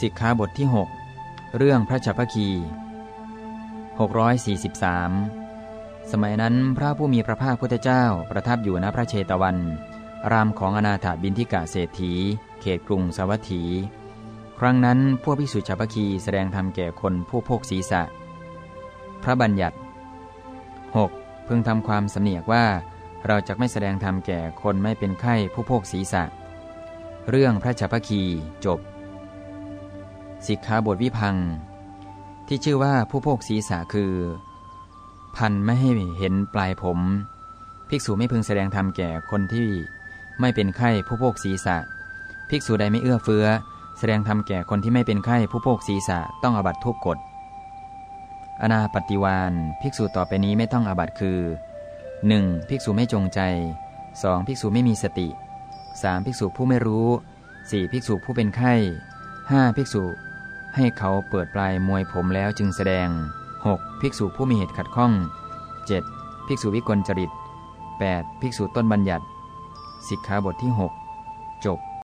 สิกขาบทที่ 6 เรื่องพระชัพพคี 643 สมัยนั้นพระผู้มีพระภาคพุทธเจ้าประทับอยู่ณพระเชตวัน รามของอนาถาบินทิกาเศรษฐี เขตกรุงสวัสถี ครั้งนั้นพวกพิสุชัพพคีแสดงธรรมแก่คนผู้โภคศีรษะ พระบัญญัติ 6. พึงทำความสำเนียกว่าเราจะไม่แสดงธรรมแก่คนไม่เป็นไข้ผู้โภคศีรษะ เรื่องพระชัพพคีจบ สิกขาบทวิพัง ที่ชื่อว่าผู้โภคศีรษะคือ พันไม่ให้เห็นปลายผม ภิกษุไม่พึงแสดงธรรมแก่คนที่ไม่เป็นไข้ผู้โภคศีรษะ ภิกษุใดไม่เอื้อเฟื้อ แสดงธรรมแก่คนที่ไม่เป็นไข้ผู้โภคศีรษะต้องอบัตทุกกฎอนาปฏิวานภิกษุต่อไปนี้ไม่ต้องอบัตคือ 1. ภิกษุไม่จงใจ 2. ภิกษุไม่มีสติ 3. ภิกษุผู้ไม่รู้ 4. ภิกษุผู้เป็นไข้ 5. ภิกษุ ให้เขาเปิดปลายมวยผมแล้วจึงแสดง 6. ภิกษุผู้มีเหตุขัดข้อง 7. ภิกษุวิกลจริต 8. ภิกษุต้นบัญญัติ สิกขาบทที่ 6 จบ